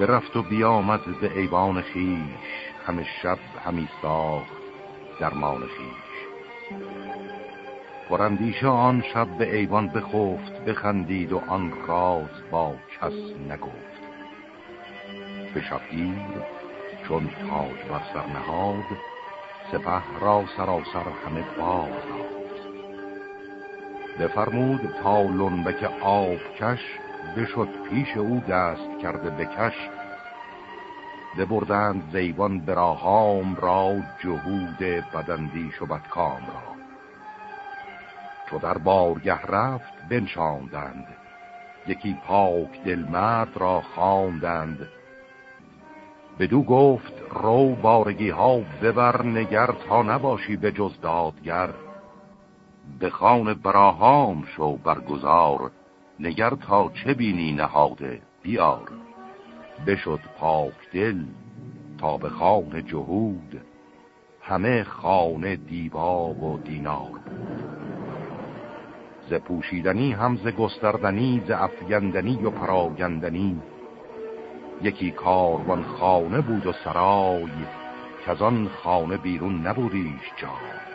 برفت و بیامد به ایوان خیش. همه شب همی ساخت درمان خیش. پرندیشه آن شب به ایوان بخفت بخندید و آن راز با کس نگفت. به شبگیر چون تاج بر سر نهاد سپه را سراسر همه باز داد بفرمود تا لنبک آب کش بشد پیش او دست کرده بکش ببردند زیبان براهام را جهود بدندیش و بدکام را. چو در بارگه رفت بنشاندند یکی پاک دل مرد را خواندند. بدو گفت رو بارگی ها ببر نگر تا نباشی به جز دادگر. به خان براهام شو برگزار نگر تا چه بینی نهاده؟ بیار. بشد پاک دل تا به خان جهود. همه خانه دیبا و دینار. ز پوشیدنی هم ز گستردنی ز افگندنی و پراگندنی. یکی کاروان خانه بود و سرای که از آن خانه بیرون نبودیش جا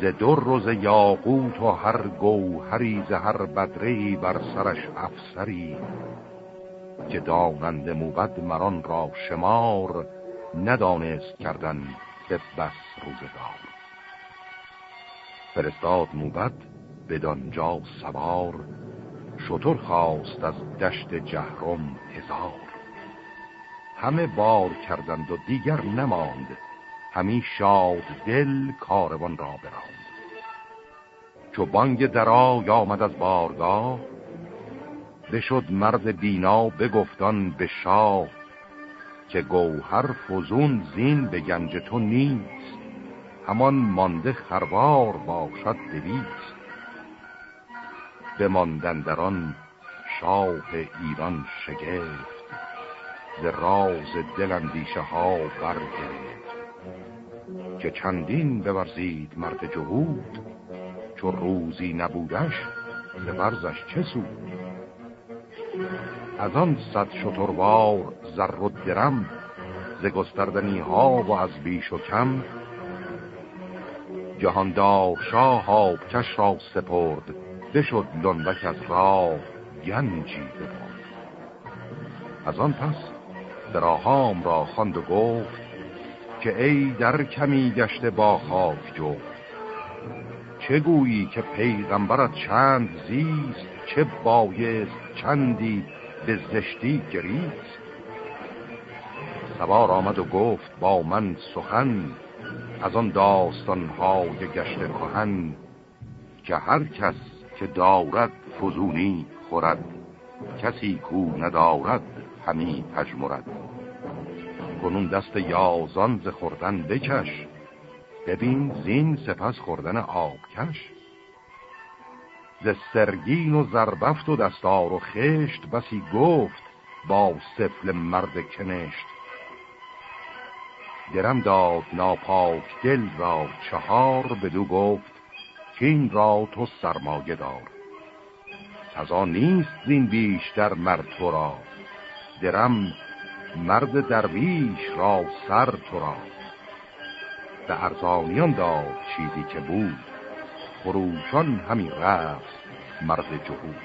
ز در و ز یاقوت و هر گوهری ز هر بدری بر سرش افسری که دانند موبد مران را شمار ندانست کردن به بس روزگار. فرستاد موبد بدانجا سوار شطور خواست از دشت جهرم هزار. همه بار کردند و دیگر نماند همی شاد دل کاروان را براند. چو بانگ درای آمد از بارگاه بشد مرد بینا بگفتان به شاه که گوهر فزون زین به گنج تو نیست همان مانده خروار باشد دویست. بماندن در آن شاه ایران شگفت ز راز دل اندیشه ها برگرفت. که چندین بورزید مرد جهود چو روزی نبودش ز ورزش چه سود؟ از آن صد شتروار زر و درم ز گستردنی ها و از بیش و کم. جهاندار شاه کش را سپرد بشد لنبک از راه گنجی ببرد. از آن پس دراهام را خواند و گفت که ای در کمی گشته با خاک جو. چه گویی که پیغمبرت چند زیست چه بایست چندی به زشتی گریست؟ سوار آمد و گفت با من سخن از آن داستانهای گشت کهن که هر کس که دارد فزونی خورد کسی کو ندارد همی پجمرد کنون دست یازان ز خوردن بکش. ببین زین سپس خوردن آبکش ز سرگین و زربفت و دستار و خشت بسی گفت با سفل مرد کنشت. درم داد ناپاک دل را چهار بدو گفت کین را تو سرمایه دار. آن نیست زین بیشتر مرد تو را. درم مرد درویش را سر تو را. به ارزانیان داد چیزی که بود. خروشان همی رفت مرد جهود.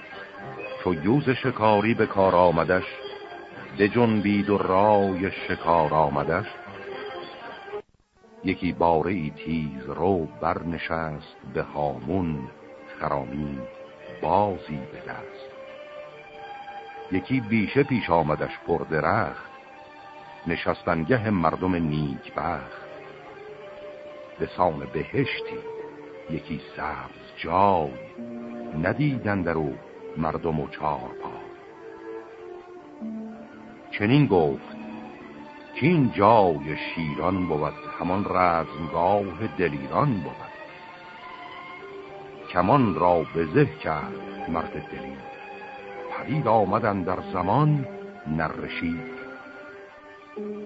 چو یوز شکاری به کار آمدش بید و رای شکار آمدش. یکی باره ای تیز رو برنشست به هامون خرامی بازی به دست. یکی بیشه پیش آمدش پر درخت نشستنگه مردم نیک بخت. به سان بهشتی یکی سبز جای ندیدن در او مردم و چار پا. چنین گفت که این جای شیران بود همان رزمگاه دلیران بود. کمان را به زه کرد مرد دلیر. پرید آمدن در زمان نرشید.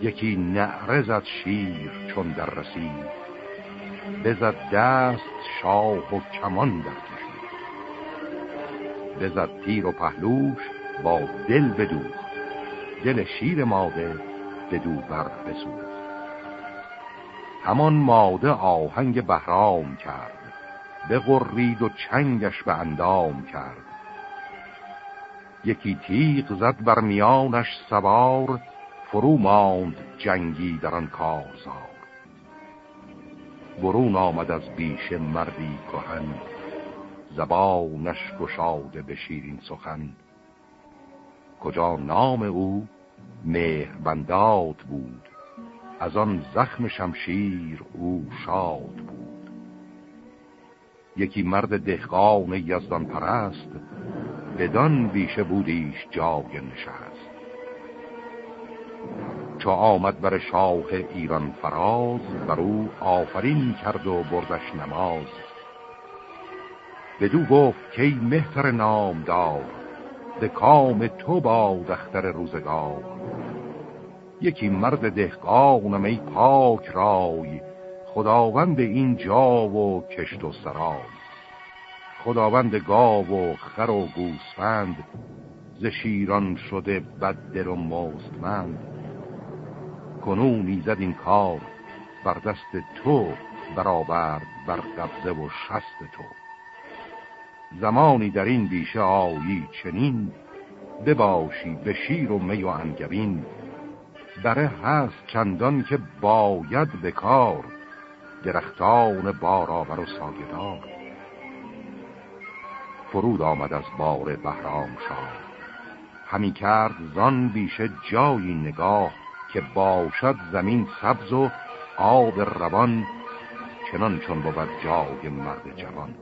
یکی نعره زد شیر چون در رسید. بزد دست شاه و کمان در کشید. بزد تیر و پهلوش با دل بدوخت. دل شیر ماده به بر بسود همان ماده آهنگ بهرام کرد. بغرید و چنگش به اندام کرد. یکی تیغ زد بر میانش سوار فرو ماند جنگی در آن کارزار. برون آمد از بیش مردی کهن زبانش گشاده به شیرین سخن. کجا نام او؟ مهربنداد بود. از آن زخم شمشیر او شاد بود. یکی مرد دهقان یزدان پرست بدان بیشه بودیش جای نشست. چو آمد بر شاه ایران فراز بر او آفرین کرد و بردش نماز. بدو گفت که مهتر نام دار به کام تو با دختر روزگار. یکی مرد دهقانم ای پاک رای خداوند این جا و کشت و سرای. خداوند گاو و خر و گوسفند ز شیران شده بددل و مستمند. کنون زد این کار. بر دست تو برآورد بر قبضه و شست تو. زمانی در این بیشه آیی چنین بباشی به شیر و می و انگبین. بره هست چندان که باید به کار درختان بارآور و ساگدار. فرود آمد از بار بهرام شاه. همی کرد زان بیشه جایی نگاه که باشد زمین سبز و آب روان چنان چون بود جای مرد جوان.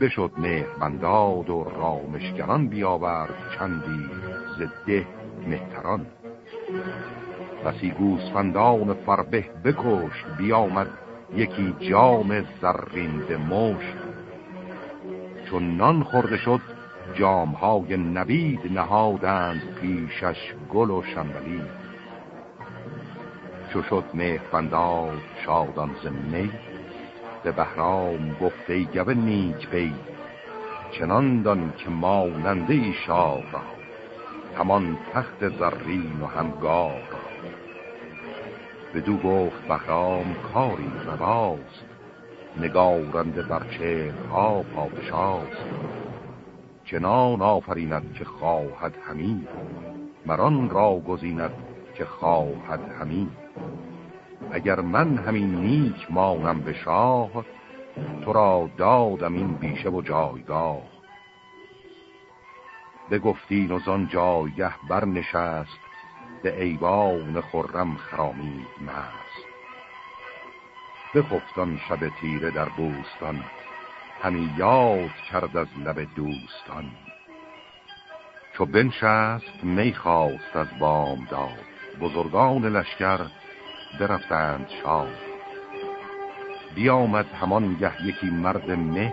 بشد مهربنداد و رامشگران بیاورد چندی زده مهتران. بسی گوسفندان فربه بکشت بیامد یکی جام زرین مشت. چون نان خورده شد جامهای نبید نهادند پیشش گل و شنبلید چو شد مهربنداد شادان زمینی به بهرام گفته گوه نیک بی چنان که ماننده شاه را همان تخت زرین و همگاه را. بدو گفت بهرام کاری رواست نگارنده بر ها پادشاست. چنان آفریند که خواهد همی مران را گزیند که خواهد همی اگر من همین نیک مانم به شاه تو را دادم این بیشه و جایگاه. بگفتین و زان جایه برنشست به ایوان خرم خرامید مست. بخفتان شب تیره در بوستان همی یاد کرد از لب دوستان. چو بنشست می خواست از بام داد بزرگان لشکر برفتند شاه بیامد همان گه یکی مرد مه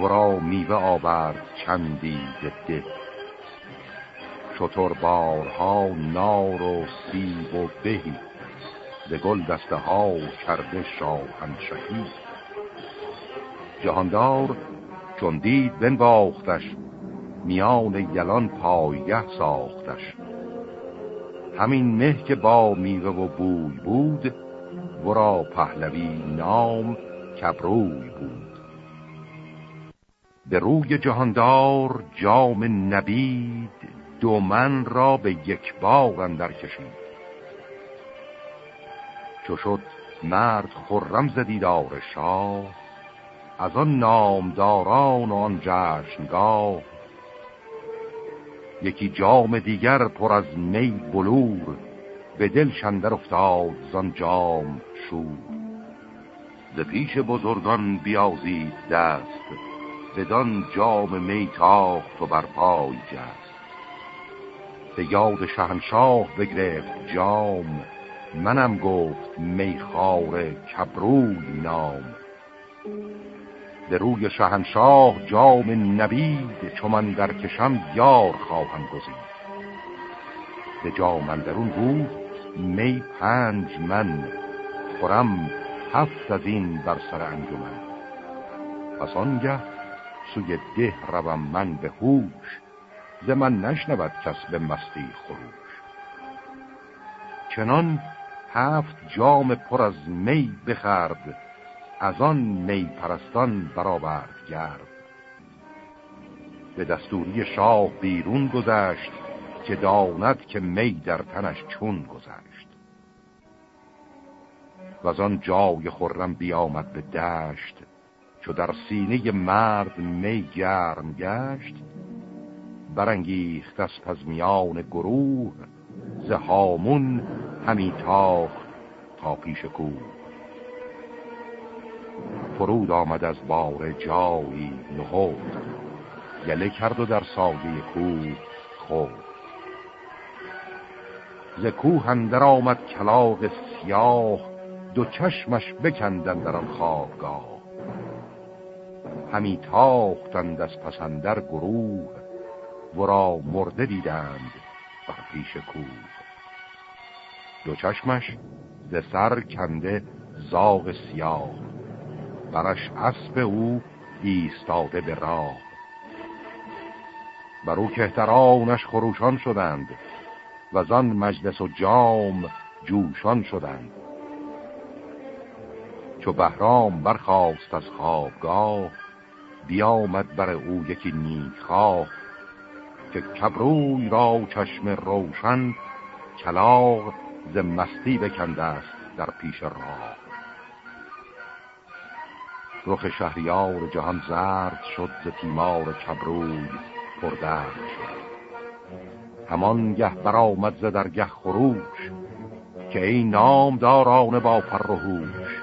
ورا میوه آورد چندی ده شطور بارها نار و سیب و بهی به گل دسته ها کرده شاهنشهی. جهاندار چون دید بنواختش میان یلان پایگه ساختش. همین مه که با میوه و بوی بود ورا پهلوی نام کبروی بود. به روی جهاندار جام نبید دومن را به یک بار اندر کشید. چو شد مرد خرم زدیدار شاه از آن نامداران و آن جشنگاه. یکی جام دیگر پر از می بلور به دل شندر افتاد زان جام شور. ز پیش بزرگان بیازید دست بدان جام می تاخت و بر پای جست. به یاد شهنشاه بگرفت جام منم گفت میخار کبروی نام. به روی شهنشاه جام نبید من در کشم یار خواهم گزید. به جام اندرون بود می پنج من خورم هفت از این بر سر انجمن. پس آنگه سوی ده روم من به هوش ز من نشنود کس به مستی خروش. چنان هفت جام پر از می بخرد از آن می پرستان برآورد گرد. به دستوری شاه بیرون گذشت که داند که می در تنش چون گذشت. و از آن جای خرم بیامد به دشت چو در سینه مرد می گرم گشت برانگیخت از پزمیان گروه ز هامون همی تاخت تا پیش کوه. فرود آمد از بار جایی نهود گله کرد و در سایه کوه خود ز کوه اندر آمد کلاغ سیاه دو چشمش بکندن در آن خوابگاه. همی تاختند از پسندر گروه ورا مرده دیدند بر پیش کوه. دو چشمش ز سر کنده زاغ سیاه. برش اسب او ایستاده به راه. بر او کهترانش خروشان شدند و زان مجلس و جام جوشان شدند. چو بهرام برخواست از خوابگاه بیامد بر او یکی نیکخواه که کبروی را چشم روشن کلاغ ز مستی بکنده است در پیش راه. رخ شهریار جهان زرد شد ز تیمار کبروی پردرد شد. همان گه برآمد ز درگه خروش که این نامداران با فر و هوش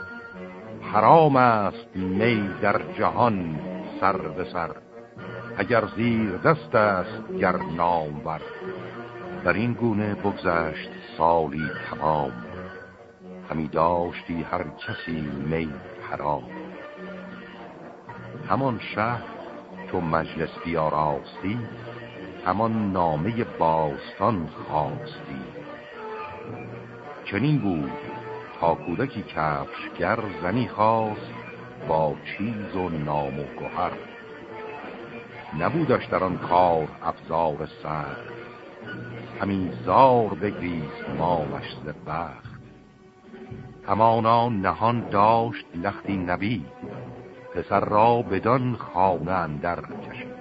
حرام است می در جهان سر به سر. اگر زیر دست است گر نامور. در این گونه بگذشت سالی تمام. همی داشتی هر کسی می حرام. همان شهر تو مجلس بیاراستی همان نامه باستان خواستی. چنین بود تا کودکی کفشگر زنی خواست با چیز و نام و گوهر. نبودش در آن کار افزار سر همین زار بگریز مامش ز بخت. همانا نهان داشت لختی نبی پسر را بدان خانه اندر کشید.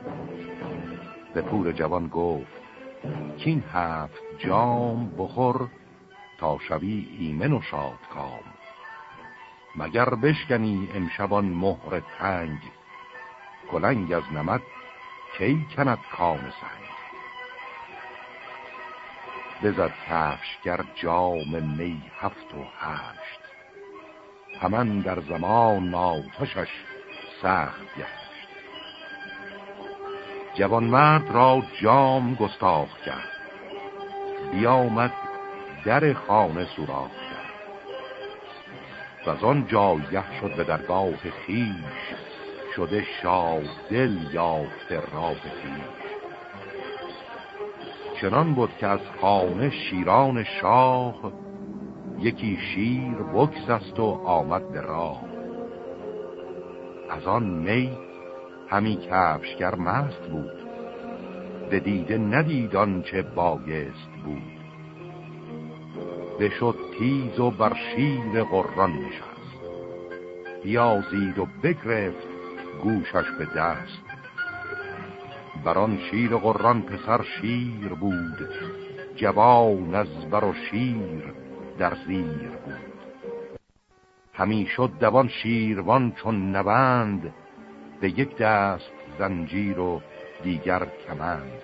به پور جوان گفت کین هفت جام بخور تا شوی ایمن و شاد کام مگر بشکنی امشبان مهر تنگ کلنگ از نمد کی کند کام سنگ. بزد کفشگر جام می هفت و هشت. همان در زمان ناتشش سخت گشت. جوانمرد را جام گستاخ کرد. بیامد در خانه سوراخ کرد. و از آن جایه شد به درگاه خیش شده شاد دل یافته را خیش چنان بود که از خانه شیران شاه یکی شیر بکس است و آمد به راه. از آن می همی کفشگر مست بود. به دیده ندید چه بایست بود. بشد تیز و بر شیر قران نشست. بیازید و بگرفت گوشش به دست. بران شیر قران پسر شیر بود. جوان از بر و شیر در زیر بود. همی شد دوان شیروان چون نبند به یک دست زنجیر و دیگر کمند.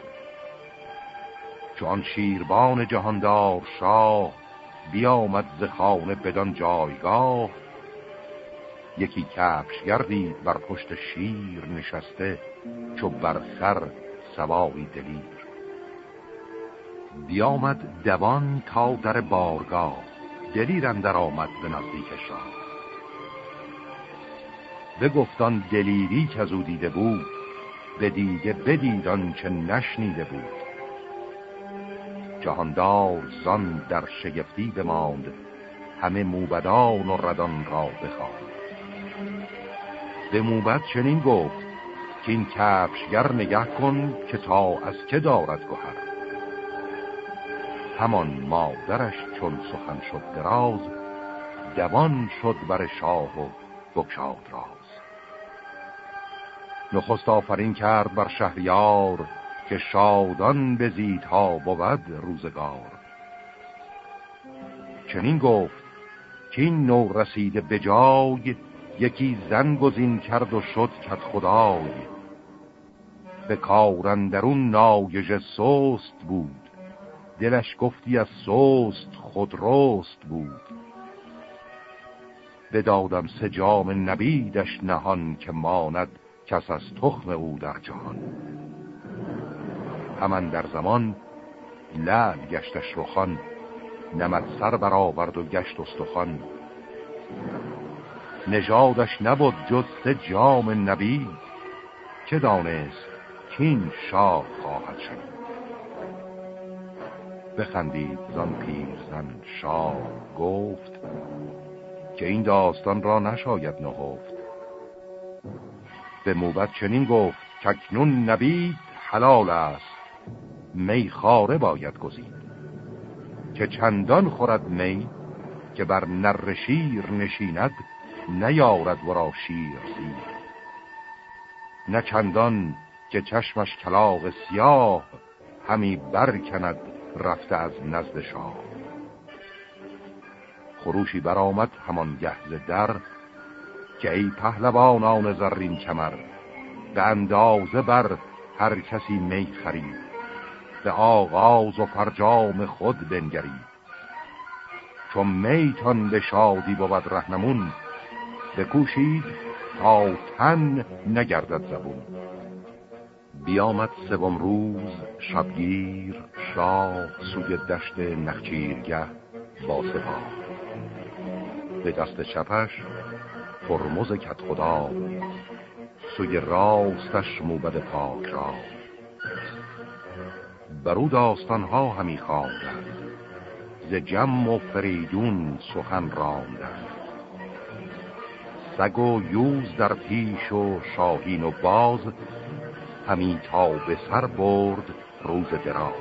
چون شیربان جهاندار شاه بیامد ز خانه بدان جایگاه یکی کفش گردید بر پشت شیر نشسته چو بر سر سواری دلیر. بیامد دوان تا در بارگاه دلیر اندر آمد به نزدیک شاه. بگفتان دلیری که از او دیده بود به دیده بدیدان چه نشنیده بود. جهاندار زان در شگفتی بماند همه موبدان و ردان را بخواند. به موبد چنین گفت که این کفشگر نگه کن که تا از که دارد گوهر همان مادرش چون سخن شد دراز دوان شد بر شاه و بکشاد راز. نخست آفرین کرد بر شهریار که شادان بزید ها بود روزگار. چنین گفت که این نو رسیده به جای یکی زن گزین کرد و شد کت خدای. به کارندرون نایج سست بود. دلش گفتی از سست خود رست بود. بدادم سه جام نبیدش نهان که ماند کس از تخم او در جهان. همان در زمان لعل گشتش رخان نمد سر برآورد و گشت استخوان. نژادش نبود جز سه جام نبی چه دانست کین شاه خواهد شد. بخندید زن پیرزن شاه گفت که این داستان را نشاید نهفت. به موبت چنین گفت ککنون نبید حلال است. میخاره باید گزید. که چندان خورد می که بر نر شیر نشیند نیارد ورا شیر سیر نه چندان که چشمش کلاغ سیاه همی برکند رفته از نزد شاه. خروشی برآمد همان گهز در که ای پهلوانان زرین کمر به اندازه بر هر کسی می خرید به آغاز و فرجام خود بنگرید چون میتان به شادی بود رهنمون بکوشید تا تن نگردد زبون. بیامد سوم روز شبگیر شاه سوی دشت نخچیرگه با سپاه. به دست چپش فرموز کت خدا سوی راستش موبد پاک را. برو داستانها همی خواندند ز جم و فریدون سخن راندند. سگ و یوز در پیش و شاهین و باز همی تا به سر برد روز دراز.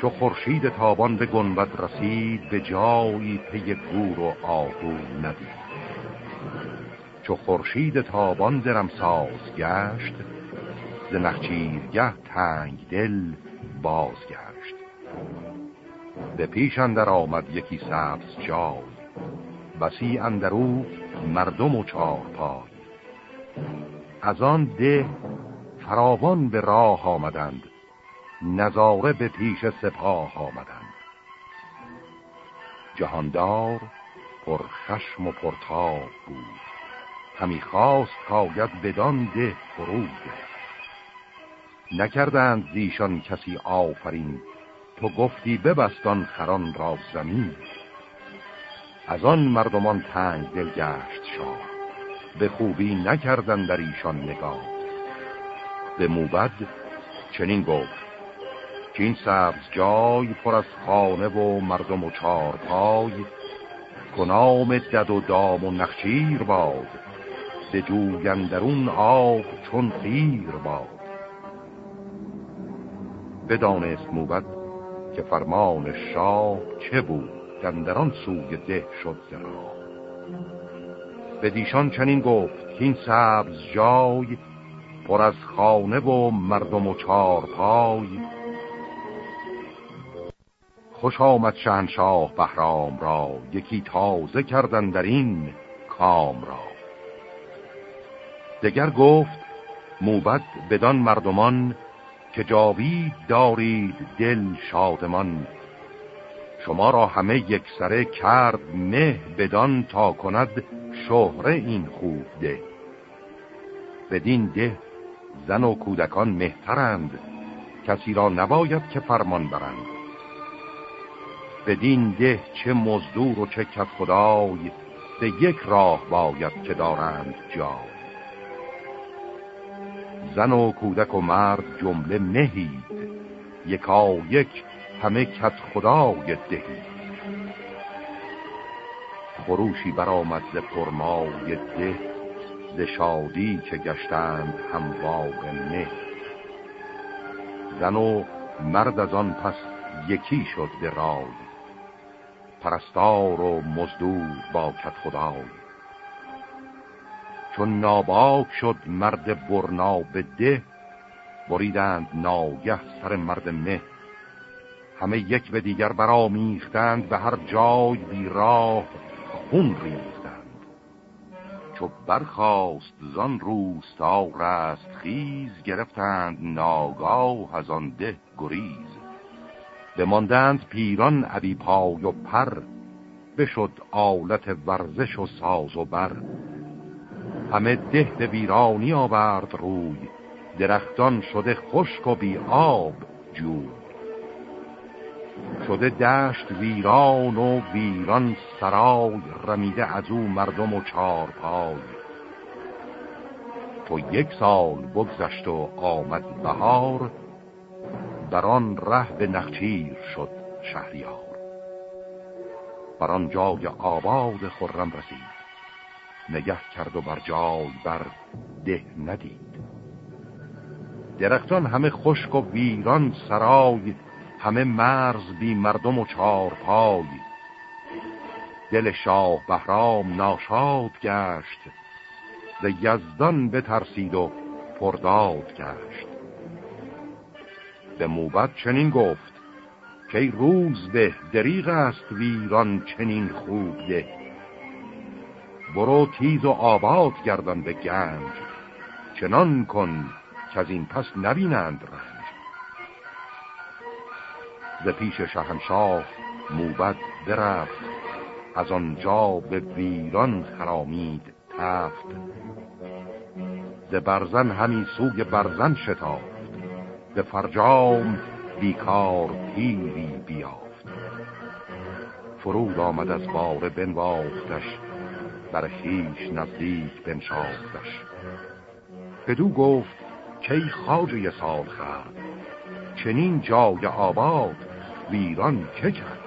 چو خورشید تابان به گنبد رسید به جایی پی گور و آهو ندید. چو خورشید تابان درم ساز گشت ز نخچیرگه تنگ دل بازگشت. به پیش اندر آمد یکی سبز جای بسی اندرو مردم و چارپای. از آن ده فراوان به راه آمدند نظاره به پیش سپاه آمدند. جهاندار پر خشم و پرتاب بود. همی خواست کاید بدان ده فرود نکردند زیشان کسی آفرین تو گفتی ببستان خران را زمین. از آن مردمان تنگ دل گشت شاه به خوبی نکردن در ایشان نگاه. به موبد چنین گفت که این سبز جای پر از خانه و مردم و چار پای کنام دد و دام و نخچیر باد. به جوگندرون آب چون خیر باد. بدانست موبد که فرمان شاه چه بود گندران سوی ده شد زرا به دیشان چنین گفت که این سبز جای پر از خانه و مردم و چار پای خوش آمد شهنشاه بهرام را یکی تازه کردن در این کام را. دگر گفت موبت بدان مردمان که جاوید دارید دل شادمان. شما را همه یک سره کرد مه بدان تا کند شهره این خوب ده. بدین ده زن و کودکان مهترند کسی را نباید که فرمان برند. بدین ده چه مزدور و چه کت خدای به یک راه باید که دارند جا زن و کودک و مرد جمله مهید یکا یک همه کت خدای دهید. خروشی برآمد ز پرمای ده ز شادی که گشتند هموار نه. زن و مرد از آن پس یکی شد به رای. پرستار و مزدور با کت خدای. چون ناباک شد مرد برنا به ده بریدند ناگه سر مرد مه. همه یک به دیگر برامیختند به هر جای بی راه خون ریختند. چو برخواست زان روستا رست خیز گرفتند ناگاه از آن ده گریز. بماندند پیران عبی پای و پر بشد آلت ورزش و ساز و بر. همه ده ویرانی آورد روی. درختان شده خشک و بی آب جوی. شده دشت ویران و ویران سرای رمیده از او مردم و چارپای. تو یک سال بگذشت و آمد بهار بر آن ره به نخچیر شد شهریار. بر آن جای آباد خرم رسید. نگه کرد و بر جای بر ده ندید. درختان همه خشک و ویران سرای همه مرز بی مردم و چارپای. دل شاه بهرام ناشاد گشت ز یزدان بترسید و پرداد گشت. به موبت چنین گفت که روز به دریغ است ویران چنین خوب ده برو تیز و آباد گردن به گنج. چنان کن که از این پس نبینند رنج. ز پیش شهنشاه موبد برفت از آنجا به ویران خرامید تفت. ز برزن همی سوی برزن شتافت به فرجام بیکار پیری بیافت. فرود آمد از باره بنواختش بر خیش نزدیک بنشاختش بدو گفت کی خاجه سال خرد چنین جای آباد ویران که کرد؟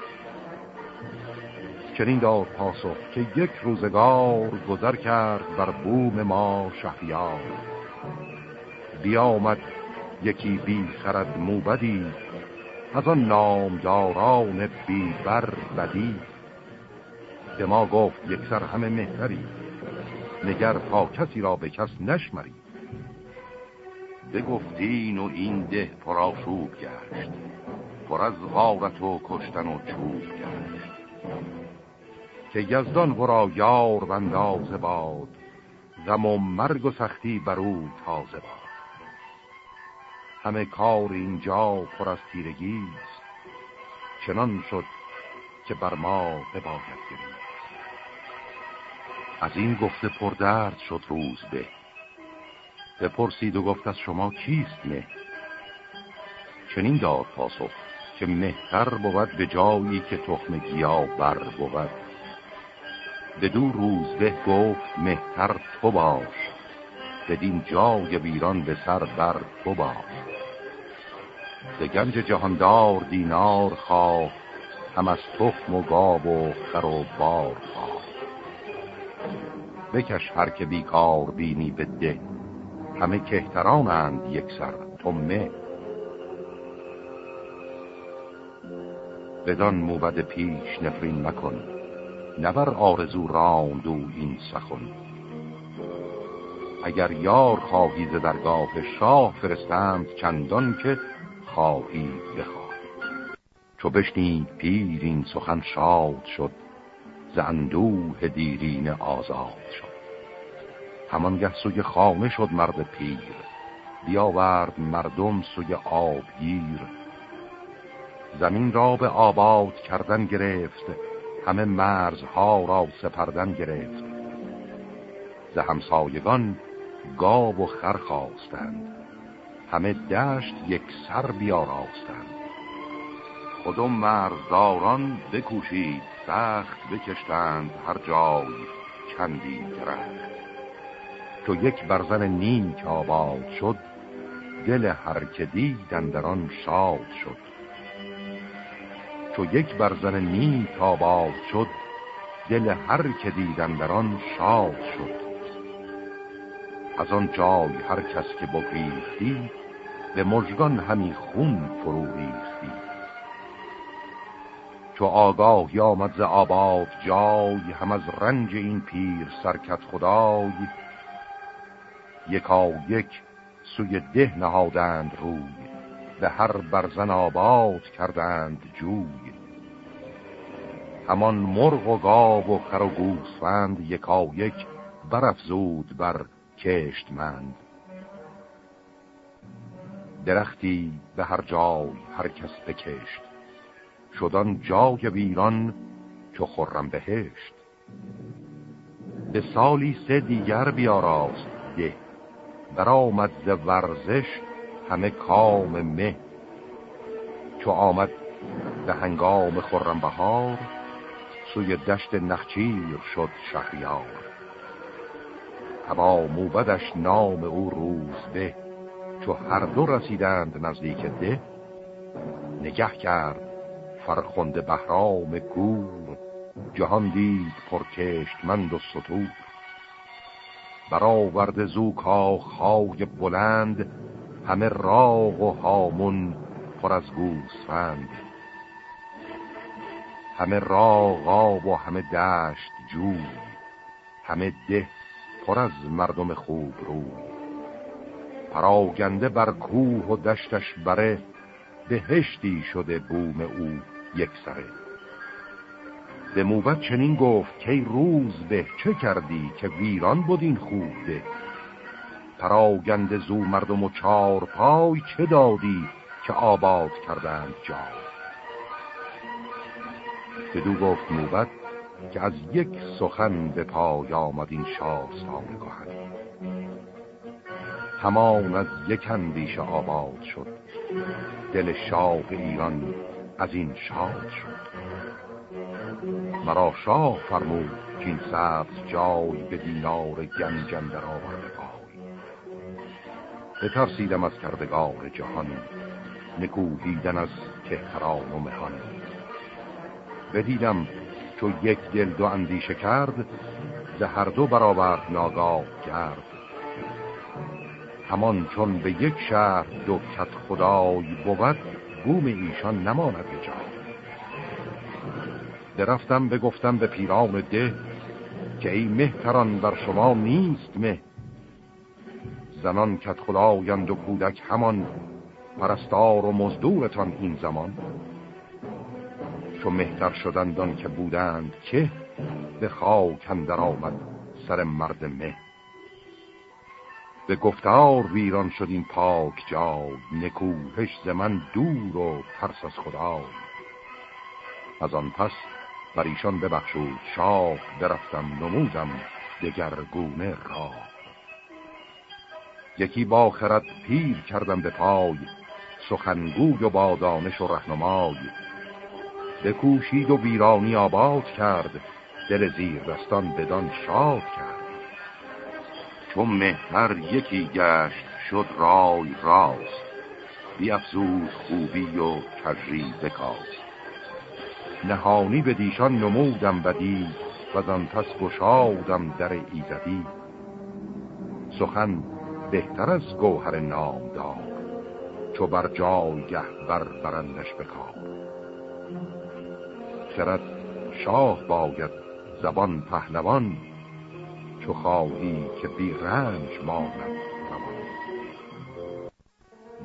چنین داد پاسخ که یک روزگار گذر کرد بر بوم ما شهریار. بیامد یکی بی خرد موبدی از آن نامداران بی بر بدی. به ما گفت یک سر همه مهتری. نگر تا کسی را به کس نشمری. بگفتین و این ده پراشوب گشت. پر از غارت و کشتن و چوب گشت. که یزدان ورا یار و اندازه باد غم و مرگ و سختی بر او تازه باد. همه کار اینجا پر از تیرگیست چنان شد که بر ما بباید گرید از این گفته پردرد شد روز به. بپرسید و گفت از شما کیست نه چنین داد پاسخ که مهتر بود به جایی که تخم گیا بر بود. به دو روز به گفت مهتر تو باش بدین جای ویران به سر بر تو باش. به گنج جهاندار دینار خواه هم از تخم و گاب و خر و بار خواه. بکش هر که بیکار بینی به ده. همه کهترانند یک سر تو مه. بدان موبد پیش نفرین مکن نبر آرزو راندو این سخن. اگر یار خواهی ز درگاه شاه فرستند چندان که خواهی بخواه. چو بشنید پیر این سخن شاد شد ز اندوه دیرین آزاد شد. همانگه سوی خانه شد مرد پیر بیاورد مردم سوی آبگیر زمین را به آباد کردن گرفت همه مرزها را سپردن گرفت. ز همسایگان گاو و خر خواستند همه دشت یک سر بیاراستند. خودم مرزداران بکوشید سخت بکشتند هر جای چندی درخت. تو یک برزن نیک آباد شد دل هر که دیدن در آن شاد شد. تو یک برزن نیک آباد شد دل هر که دیدن در آن شاد شد. از آن جای هر کس که بگریختی به مژگان همی خون فرو ریختی. چو آگاه آمد ز آباد جای هم از رنج این پیر سرکت خدای. یکا یک سوی ده نهادند روی به هر برزن آباد کردند جوی. همان مرغ و گاو و خر و گوسفند یکا یک برافزود بر کشتمند. درختی به هر جای هر کس بکشت. شدن جای ویران چو خرم بهشت. به سالی سه دیگر بیاراست ده برآمد ز ورزش همه کام مه. چو آمد به هنگام خرم بهار سوی دشت نخچیر شد شهریار. هوا موبدش نام او روز به. چو هر دو رسیدند نزدیک ده نگه کرد فرخنده بهرام گور جهان دید پرکشتمند و سطور برآورد زو خای بلند همه راغ و هامون پر از گوسفند. همه راغ و همه دشت جو همه ده پر از مردم خوب رو. پراگنده بر کوه و دشتش بره بهشتی شده بوم او. یک سره. به موبت چنین گفت که روز به چه کردی که ویران بود این خوب به پراگنده زو مردم و چار پای چه دادی که آباد کردند جا بدو گفت موبت که از یک سخن به پای آمد این شاستان گهن همان از یک اندیشه آباد شد. دل شاه ایران از این شاد شد. مرا شاه فرمود که این سبز جای به دینار گنجن در آورده بترسیدم از کردگار جهان نکوهیدن از کهتران و مهان. بدیدم چو یک دل دو اندیشه کرد ز هر دو برابر ناگاه کرد همان چون به یک شهر دو کت خدای بود بوم ایشان نماند به جای. درفتم بگفتم به پیران ده که ای مهتران بر شما نیست مه. زنان کت خدایند و کودک همان پرستار و مزدورتان این زمان. چو مهتر شدندان که بودند که به خاک اندر آمد سر مرد مه. به گفتار ویران شد این پاک جای. نکوهش ز من دور و ترس از خدا. از آن پس بر ایشان ببخشود. شاه برفتم نمودم دگرگونه را. یکی با خرد پیر کردم به پای. سخنگوی و با دانش و رهنمای. بکوشید و ویرانی آباد کرد. دل زیر دستان بدان شاد کرد. چون مهتر یکی گشت شد رای راست. بیافزود خوبی و کجری بکاست نهانی به دیشان نمودم بدی و آن پس گشادم در ایزدی. سخن بهتر از گوهر نامدار چو بر جایگه بر برندش بکار. خرد شاه باید زبان پهلوان چو خواهی که بی رنج ماند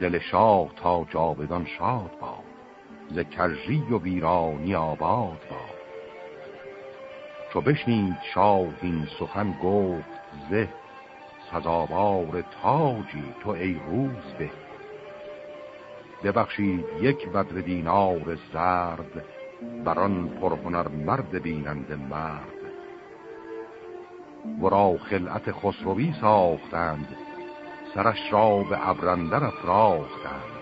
دل شاه تا جاودان شاد باد ز کجی و ویرانی آباد باد. چو بشنید شاه این سخن گفت زه سزاوار تاجی تو ای روز به. ببخشید یک بدر دینار زرد بران پرهنر مرد بیننده مرد. ورا خلعت خسروی ساختند سرش را به ابرندر افراختند.